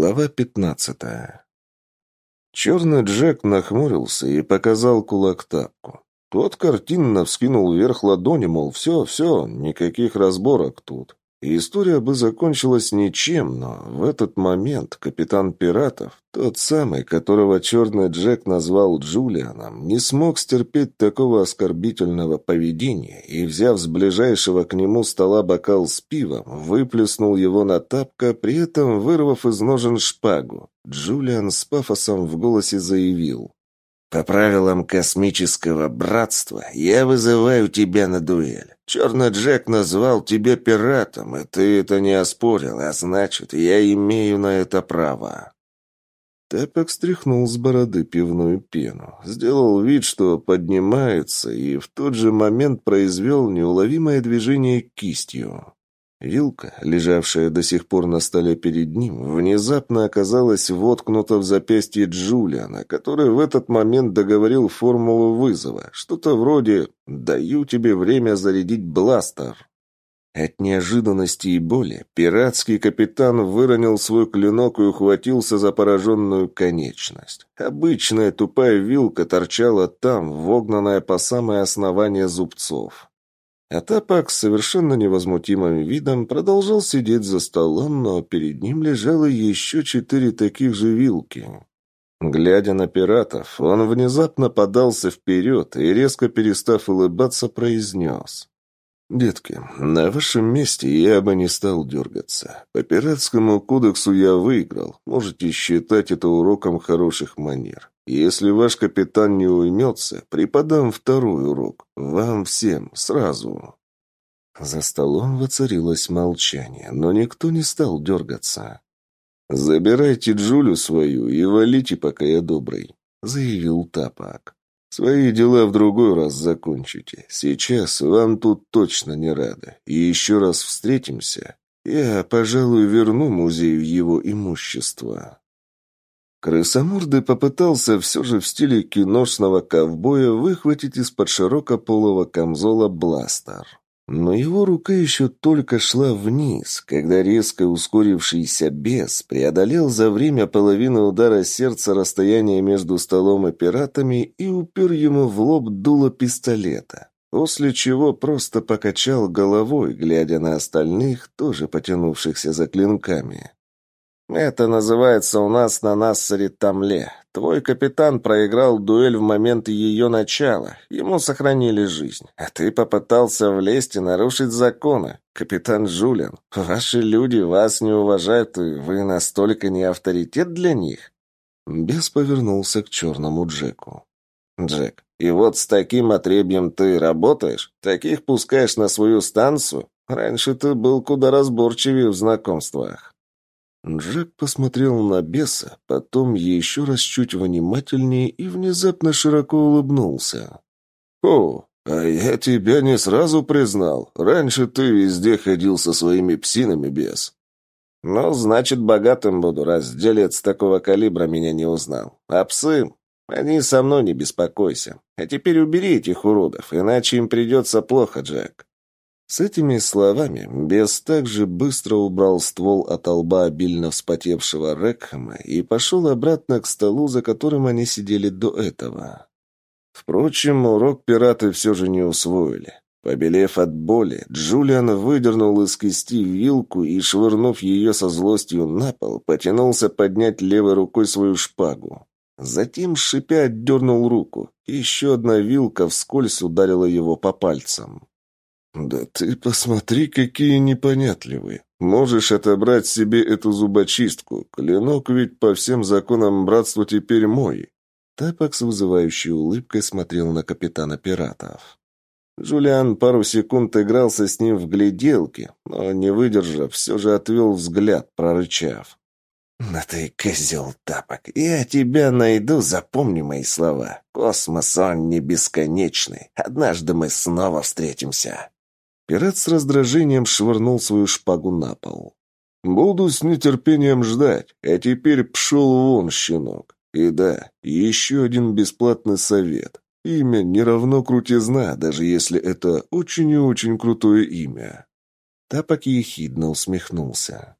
Глава пятнадцатая. Черный Джек нахмурился и показал кулак тапку. Тот картинно вскинул вверх ладони, мол, все, все, никаких разборок тут. История бы закончилась ничем, но в этот момент капитан пиратов, тот самый, которого черный Джек назвал Джулианом, не смог стерпеть такого оскорбительного поведения и, взяв с ближайшего к нему стола бокал с пивом, выплеснул его на тапка, при этом вырвав из ножен шпагу. Джулиан с пафосом в голосе заявил. «По правилам космического братства я вызываю тебя на дуэль. Черный Джек назвал тебя пиратом, и ты это не оспорил, а значит, я имею на это право». Тэпок стряхнул с бороды пивную пену, сделал вид, что поднимается, и в тот же момент произвел неуловимое движение кистью. Вилка, лежавшая до сих пор на столе перед ним, внезапно оказалась воткнута в запястье Джулиана, который в этот момент договорил формулу вызова. Что-то вроде «даю тебе время зарядить бластер». От неожиданности и боли пиратский капитан выронил свой клинок и ухватился за пораженную конечность. Обычная тупая вилка торчала там, вогнанная по самое основание зубцов. А Тапак с совершенно невозмутимым видом продолжал сидеть за столом, но перед ним лежало еще четыре таких же вилки. Глядя на пиратов, он внезапно подался вперед и, резко перестав улыбаться, произнес. «Детки, на вашем месте я бы не стал дергаться. По пиратскому кодексу я выиграл. Можете считать это уроком хороших манер. Если ваш капитан не уймется, преподам второй урок. Вам всем, сразу». За столом воцарилось молчание, но никто не стал дергаться. «Забирайте Джулю свою и валите, пока я добрый», — заявил Тапак. Свои дела в другой раз закончите. Сейчас вам тут точно не рады. И еще раз встретимся. Я, пожалуй, верну музею его имущество». Крысоморды попытался все же в стиле киношного ковбоя выхватить из-под широкополого камзола бластер. Но его рука еще только шла вниз, когда резко ускорившийся бес преодолел за время половины удара сердца расстояние между столом и пиратами и упер ему в лоб дуло пистолета, после чего просто покачал головой, глядя на остальных, тоже потянувшихся за клинками. «Это называется у нас на Нассаре Тамле. Твой капитан проиграл дуэль в момент ее начала. Ему сохранили жизнь. А ты попытался влезть и нарушить законы. Капитан Жулин, ваши люди вас не уважают, и вы настолько не авторитет для них?» Бес повернулся к черному Джеку. «Джек, и вот с таким отребьем ты работаешь? Таких пускаешь на свою станцию? Раньше ты был куда разборчивее в знакомствах». Джек посмотрел на беса, потом еще раз чуть внимательнее и внезапно широко улыбнулся. «О, а я тебя не сразу признал. Раньше ты везде ходил со своими псинами, бес». «Ну, значит, богатым буду, раз делец такого калибра меня не узнал. А псы? Они со мной не беспокойся. А теперь убери этих уродов, иначе им придется плохо, Джек». С этими словами бес также быстро убрал ствол от лба обильно вспотевшего Рекхэма и пошел обратно к столу, за которым они сидели до этого. Впрочем, урок пираты все же не усвоили. Побелев от боли, Джулиан выдернул из кисти вилку и, швырнув ее со злостью на пол, потянулся поднять левой рукой свою шпагу. Затем, шипя, отдернул руку. Еще одна вилка вскользь ударила его по пальцам. «Да ты посмотри, какие непонятливые. Можешь отобрать себе эту зубочистку. Клинок ведь по всем законам братства теперь мой». Тапок с вызывающей улыбкой смотрел на капитана пиратов. Джулиан пару секунд игрался с ним в гляделки, но, не выдержав, все же отвел взгляд, прорычав. «Да ты козел, Тапок, я тебя найду, запомни мои слова. Космос, он не бесконечный. Однажды мы снова встретимся». Пират с раздражением швырнул свою шпагу на пол. «Буду с нетерпением ждать, а теперь пшел вон, щенок. И да, еще один бесплатный совет. Имя не равно крутизна, даже если это очень и очень крутое имя». Тапок ехидно усмехнулся.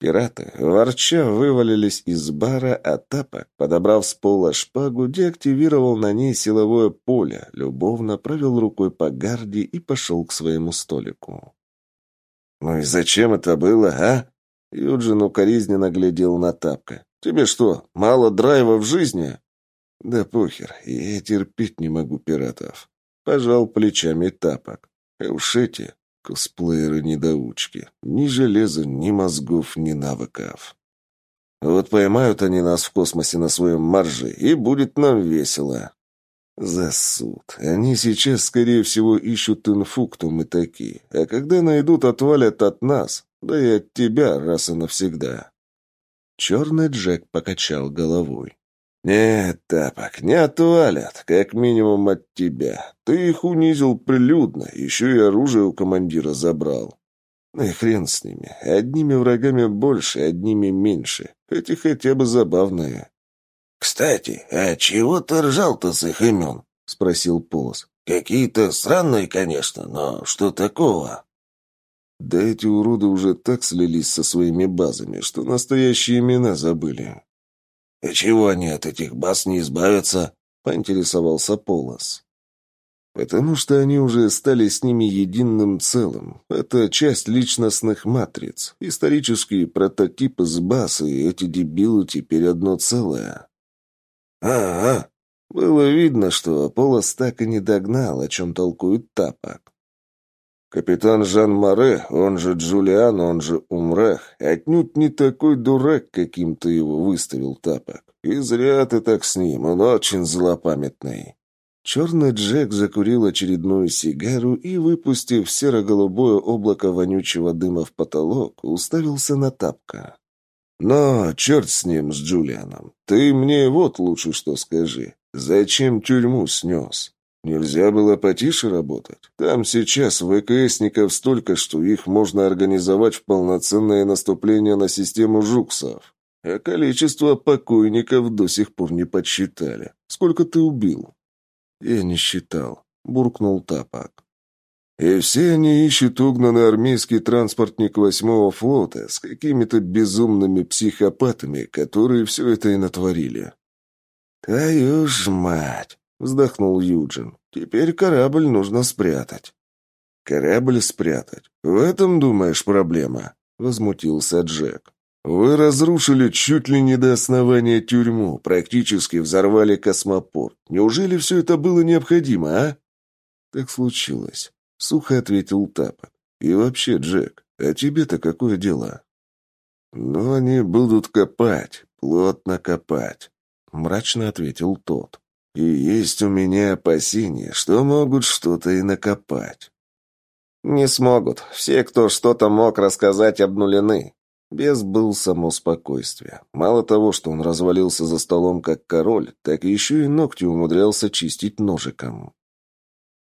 Пираты, ворча, вывалились из бара, а Тапок, подобрав с пола шпагу, деактивировал на ней силовое поле, любовно провел рукой по гарде и пошел к своему столику. «Ну и зачем это было, а?» Юджин укоризненно глядел на Тапка. «Тебе что, мало драйва в жизни?» «Да похер, я терпеть не могу пиратов». Пожал плечами Тапок. Уж эти, Косплееры-недоучки. Ни железа, ни мозгов, ни навыков. Вот поймают они нас в космосе на своем марже, и будет нам весело. Засуд. Они сейчас, скорее всего, ищут инфу, кто мы такие. А когда найдут, отвалят от нас. Да и от тебя раз и навсегда. Черный Джек покачал головой. «Нет, Тапок, не отвалят, как минимум от тебя. Ты их унизил прилюдно, еще и оружие у командира забрал. Ну и хрен с ними. Одними врагами больше, одними меньше. Эти хотя бы забавные». «Кстати, а чего ты ржал-то с их имен?» — спросил Полос. «Какие-то странные, конечно, но что такого?» Да эти уроды уже так слились со своими базами, что настоящие имена забыли. «И чего они от этих баз не избавятся?» — поинтересовался Полос. «Потому что они уже стали с ними единым целым. Это часть личностных матриц. Исторические прототипы с баз, и эти дебилы теперь одно целое». «А-а!» Было видно, что Полос так и не догнал, о чем толкует Тапок. Капитан Жан Море, он же Джулиан, он же Умрах, отнюдь не такой дурак, каким ты его выставил, Тапок. И зря ты так с ним, он очень злопамятный. Черный Джек закурил очередную сигару и, выпустив серо-голубое облако вонючего дыма в потолок, уставился на Тапка. «Но черт с ним, с Джулианом. Ты мне вот лучше что скажи. Зачем тюрьму снес?» Нельзя было потише работать. Там сейчас ВКСников столько, что их можно организовать в полноценное наступление на систему жуксов. А количество покойников до сих пор не подсчитали. Сколько ты убил? Я не считал, буркнул Тапак. И все они ищут угнанный армейский транспортник восьмого флота с какими-то безумными психопатами, которые все это и натворили. Твою ж мать! Вздохнул Юджин. «Теперь корабль нужно спрятать». «Корабль спрятать? В этом, думаешь, проблема?» Возмутился Джек. «Вы разрушили чуть ли не до основания тюрьму, практически взорвали космопорт. Неужели все это было необходимо, а?» «Так случилось», — сухо ответил Тапок. «И вообще, Джек, а тебе-то какое дело?» «Ну, они будут копать, плотно копать», — мрачно ответил тот. И есть у меня опасения, что могут что-то и накопать. Не смогут. Все, кто что-то мог рассказать, обнулены. Без был само спокойствие. Мало того, что он развалился за столом как король, так еще и ногти умудрялся чистить ножиком.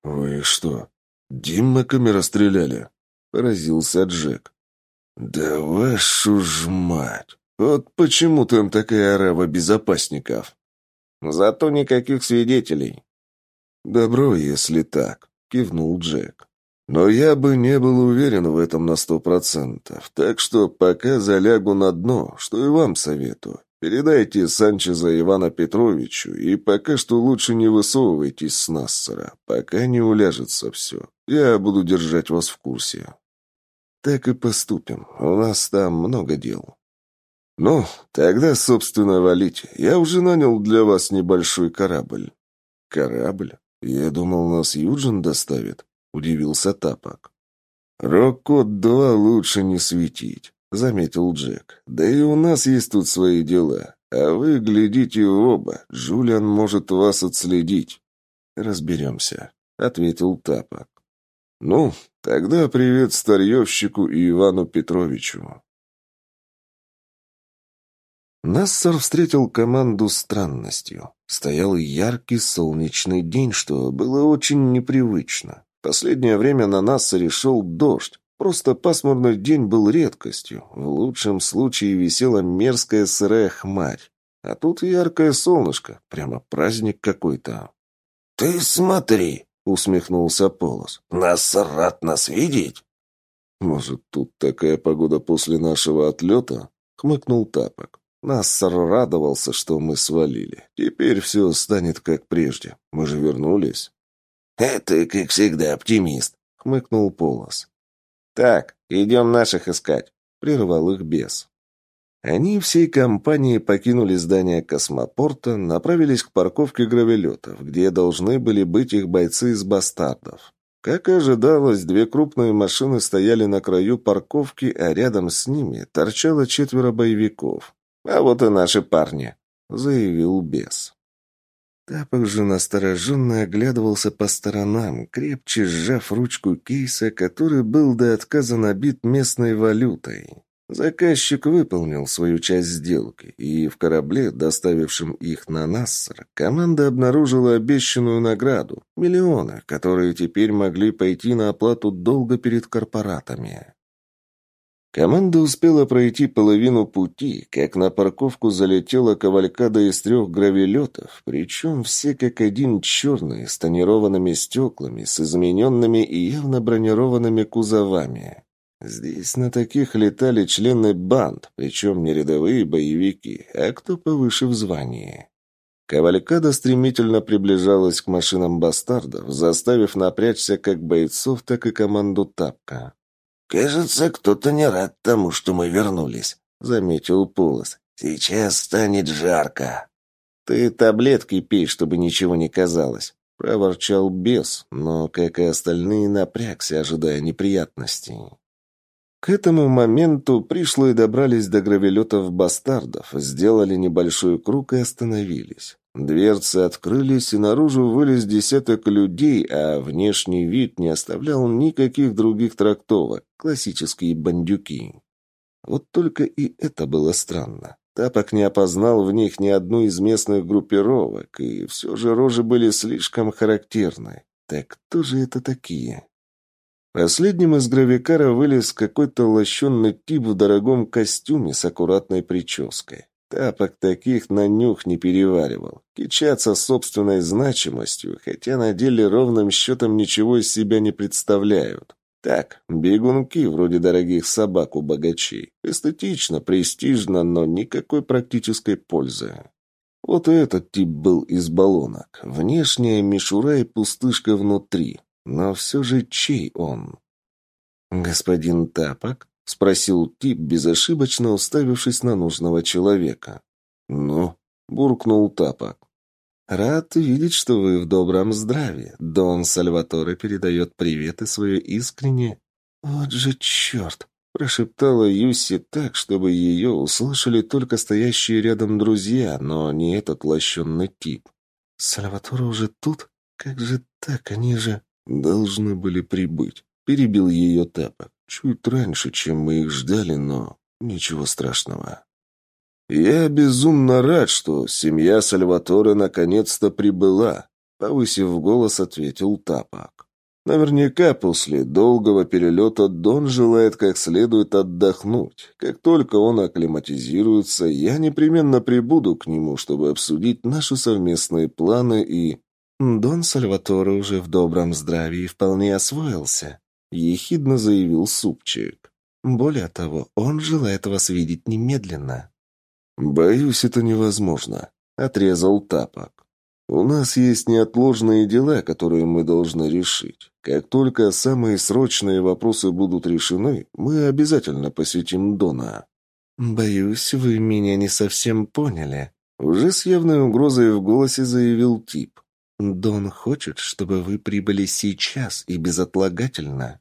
«Вы что, Диммаками расстреляли?» — поразился Джек. «Да вашу ж мать! Вот почему там такая орава безопасников?» Зато никаких свидетелей. «Добро, если так», — кивнул Джек. «Но я бы не был уверен в этом на сто процентов, так что пока залягу на дно, что и вам советую. Передайте Санчеза Ивана Петровичу, и пока что лучше не высовывайтесь с Нассера, пока не уляжется все. Я буду держать вас в курсе». «Так и поступим. У нас там много дел». «Ну, тогда, собственно, валите. Я уже нанял для вас небольшой корабль». «Корабль? Я думал, нас Юджин доставит», — удивился Тапок. «Рокот-2 лучше не светить», — заметил Джек. «Да и у нас есть тут свои дела. А вы глядите в оба. Джулиан может вас отследить». «Разберемся», — ответил Тапок. «Ну, тогда привет старьевщику и Ивану Петровичу». Нассер встретил команду странностью. Стоял яркий солнечный день, что было очень непривычно. Последнее время на Нассере шел дождь. Просто пасмурный день был редкостью. В лучшем случае висела мерзкая сырая хмарь. А тут яркое солнышко. Прямо праздник какой-то. «Ты смотри!» — усмехнулся Полос. «Нассер рад нас видеть!» «Может, тут такая погода после нашего отлета?» — хмыкнул Тапок. Нассар радовался, что мы свалили. Теперь все станет как прежде. Мы же вернулись. «Это, как всегда, оптимист», — хмыкнул Полос. «Так, идем наших искать», — прервал их бес. Они всей компанией покинули здание космопорта, направились к парковке гравелетов, где должны были быть их бойцы из бастардов. Как и ожидалось, две крупные машины стояли на краю парковки, а рядом с ними торчало четверо боевиков. «А вот и наши парни», — заявил бес. Тапок же настороженно оглядывался по сторонам, крепче сжав ручку кейса, который был до отказа набит местной валютой. Заказчик выполнил свою часть сделки, и в корабле, доставившем их на Нассер, команда обнаружила обещанную награду – миллионы, которые теперь могли пойти на оплату долга перед корпоратами. Команда успела пройти половину пути, как на парковку залетела кавалькада из трех гравелетов, причем все как один черные, с тонированными стеклами, с измененными и явно бронированными кузовами. Здесь на таких летали члены банд, причем не рядовые боевики, а кто повыше в звании. Кавалькада стремительно приближалась к машинам бастардов, заставив напрячься как бойцов, так и команду Тапка. «Кажется, кто-то не рад тому, что мы вернулись», — заметил Полос. «Сейчас станет жарко». «Ты таблетки пей, чтобы ничего не казалось», — проворчал бес, но, как и остальные, напрягся, ожидая неприятностей. К этому моменту пришлые добрались до гравелетов бастардов, сделали небольшой круг и остановились. Дверцы открылись, и наружу вылез десяток людей, а внешний вид не оставлял никаких других трактовок. Классические бандюки. Вот только и это было странно. Тапок не опознал в них ни одну из местных группировок, и все же рожи были слишком характерны. Так кто же это такие? Последним из гравикара вылез какой-то лощенный тип в дорогом костюме с аккуратной прической. Тапок таких на нюх не переваривал. Кичаться собственной значимостью, хотя на деле ровным счетом ничего из себя не представляют. Так, бегунки вроде дорогих собак у богачей. Эстетично, престижно, но никакой практической пользы. Вот и этот тип был из баллонок. Внешняя мишура и пустышка внутри. Но все же чей он? «Господин Тапок?» — спросил тип, безошибочно уставившись на нужного человека. «Ну?» — буркнул Тапок. «Рад видеть, что вы в добром здравии. Дон Сальваторе передает привет и свое искреннее...» «Вот же черт!» — прошептала Юси так, чтобы ее услышали только стоящие рядом друзья, но не этот лощенный тип. «Сальваторе уже тут? Как же так? Они же...» «Должны были прибыть», — перебил ее Тапок. «Чуть раньше, чем мы их ждали, но ничего страшного». «Я безумно рад, что семья Сальваторе наконец-то прибыла», — повысив голос, ответил Тапок. «Наверняка после долгого перелета Дон желает как следует отдохнуть. Как только он акклиматизируется, я непременно прибуду к нему, чтобы обсудить наши совместные планы и...» «Дон Сальваторе уже в добром здравии и вполне освоился», — ехидно заявил Супчик. «Более того, он желает вас видеть немедленно». «Боюсь, это невозможно», — отрезал Тапок. «У нас есть неотложные дела, которые мы должны решить. Как только самые срочные вопросы будут решены, мы обязательно посетим Дона». «Боюсь, вы меня не совсем поняли», — уже с явной угрозой в голосе заявил тип. Дон хочет, чтобы вы прибыли сейчас и безотлагательно».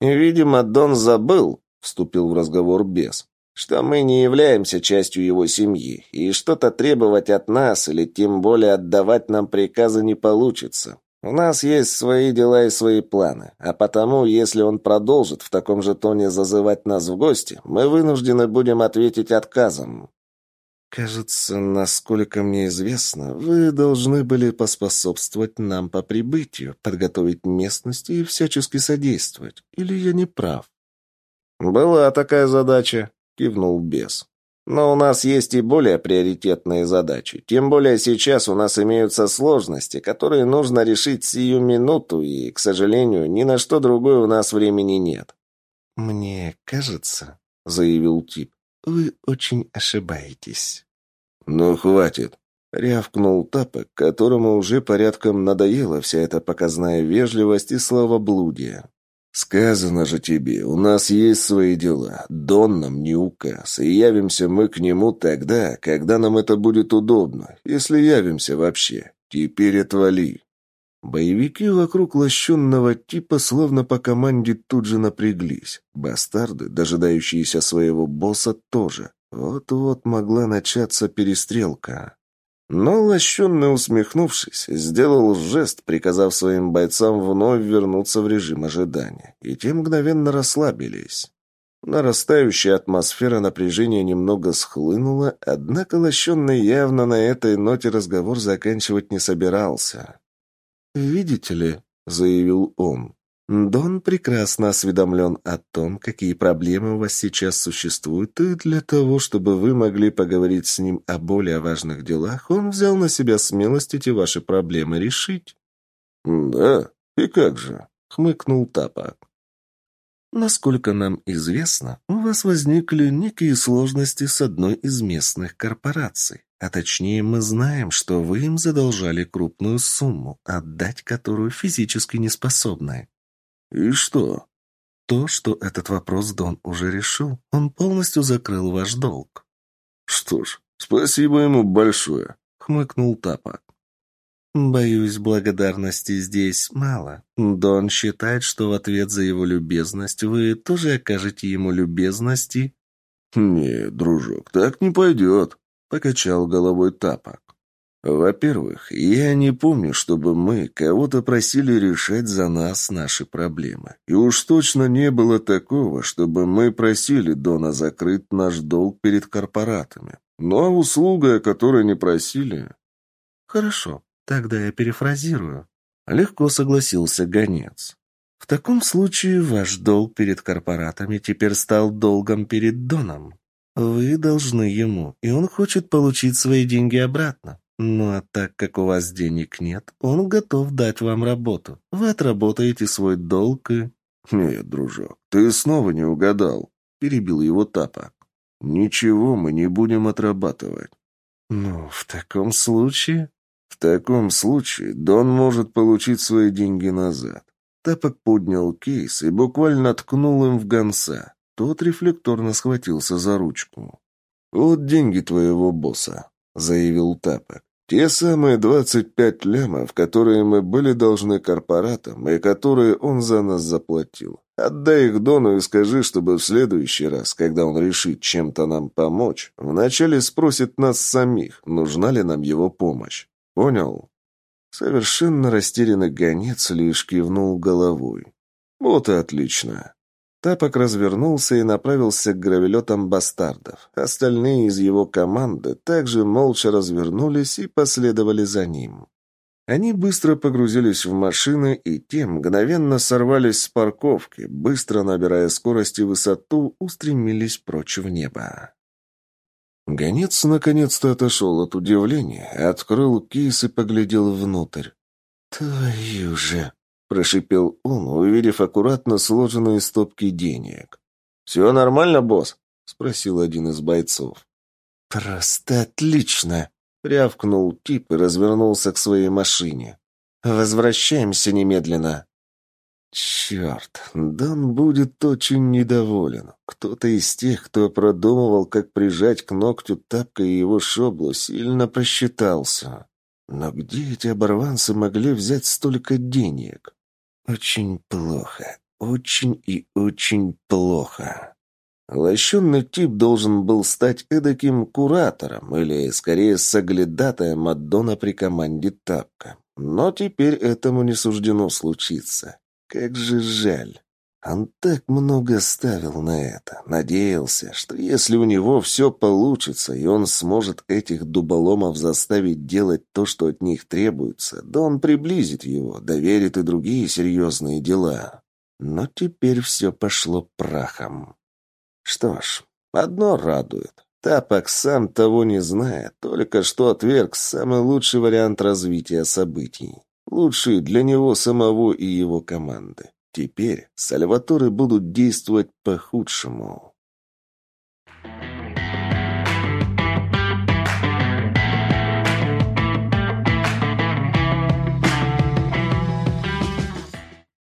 «Видимо, Дон забыл», — вступил в разговор бес, «что мы не являемся частью его семьи, и что-то требовать от нас или тем более отдавать нам приказы не получится. У нас есть свои дела и свои планы, а потому, если он продолжит в таком же тоне зазывать нас в гости, мы вынуждены будем ответить отказом». «Кажется, насколько мне известно, вы должны были поспособствовать нам по прибытию, подготовить местность и всячески содействовать. Или я не прав?» «Была такая задача», — кивнул бес. «Но у нас есть и более приоритетные задачи. Тем более сейчас у нас имеются сложности, которые нужно решить сию минуту, и, к сожалению, ни на что другое у нас времени нет. «Мне кажется», — заявил тип, — «вы очень ошибаетесь». «Ну, хватит», — рявкнул Тапок, которому уже порядком надоела вся эта показная вежливость и словоблудие. «Сказано же тебе, у нас есть свои дела. Дон нам не указ, и явимся мы к нему тогда, когда нам это будет удобно, если явимся вообще. Теперь отвали». Боевики вокруг лощенного типа словно по команде тут же напряглись. Бастарды, дожидающиеся своего босса, тоже. Вот-вот могла начаться перестрелка. Но лощенный, усмехнувшись, сделал жест, приказав своим бойцам вновь вернуться в режим ожидания. И те мгновенно расслабились. Нарастающая атмосфера напряжения немного схлынула, однако лощенный явно на этой ноте разговор заканчивать не собирался. «Видите ли», — заявил он, — «Дон прекрасно осведомлен о том, какие проблемы у вас сейчас существуют, и для того, чтобы вы могли поговорить с ним о более важных делах, он взял на себя смелость эти ваши проблемы решить». «Да? И как же?» — хмыкнул Тапа. Насколько нам известно, у вас возникли некие сложности с одной из местных корпораций. А точнее, мы знаем, что вы им задолжали крупную сумму, отдать которую физически не способны. И что? То, что этот вопрос Дон уже решил. Он полностью закрыл ваш долг. Что ж, спасибо ему большое, хмыкнул Тапок. Боюсь, благодарности здесь мало. Дон считает, что в ответ за его любезность вы тоже окажете ему любезности. Не, дружок, так не пойдет, покачал головой Тапок. Во-первых, я не помню, чтобы мы кого-то просили решать за нас наши проблемы. И уж точно не было такого, чтобы мы просили Дона закрыть наш долг перед корпоратами. Ну а услуга, о которой не просили... Хорошо, Тогда я перефразирую. Легко согласился гонец. В таком случае ваш долг перед корпоратами теперь стал долгом перед Доном. Вы должны ему, и он хочет получить свои деньги обратно. Ну а так как у вас денег нет, он готов дать вам работу. Вы отработаете свой долг и... «Нет, дружок, ты снова не угадал», — перебил его Тапа. «Ничего мы не будем отрабатывать». «Ну, в таком случае...» В таком случае Дон может получить свои деньги назад. Тапок поднял кейс и буквально ткнул им в гонца. Тот рефлекторно схватился за ручку. «Вот деньги твоего босса», — заявил Тапок. «Те самые двадцать пять лямов, которые мы были должны корпоратам и которые он за нас заплатил. Отдай их Дону и скажи, чтобы в следующий раз, когда он решит чем-то нам помочь, вначале спросит нас самих, нужна ли нам его помощь. «Понял». Совершенно растерянный гонец лишь кивнул головой. «Вот и отлично». Тапок развернулся и направился к гравелетам бастардов. Остальные из его команды также молча развернулись и последовали за ним. Они быстро погрузились в машины и те мгновенно сорвались с парковки, быстро набирая скорость и высоту, устремились прочь в небо. Гонец наконец-то отошел от удивления, открыл кейс и поглядел внутрь. «Твою же!» – прошипел он, увидев аккуратно сложенные стопки денег. «Все нормально, босс?» – спросил один из бойцов. «Просто отлично!» – рявкнул тип и развернулся к своей машине. «Возвращаемся немедленно!» Черт, Дон будет очень недоволен. Кто-то из тех, кто продумывал, как прижать к ногтю тапка и его шоблу, сильно просчитался. Но где эти оборванцы могли взять столько денег? Очень плохо. Очень и очень плохо. Лощенный тип должен был стать эдаким куратором или, скорее, соглядатаем от Дона при команде Тапка. Но теперь этому не суждено случиться. Как же жаль. Он так много ставил на это. Надеялся, что если у него все получится, и он сможет этих дуболомов заставить делать то, что от них требуется, да он приблизит его, доверит и другие серьезные дела. Но теперь все пошло прахом. Что ж, одно радует. Тапок сам того не зная, только что отверг самый лучший вариант развития событий. Лучший для него самого и его команды. Теперь Сальваторы будут действовать по худшему.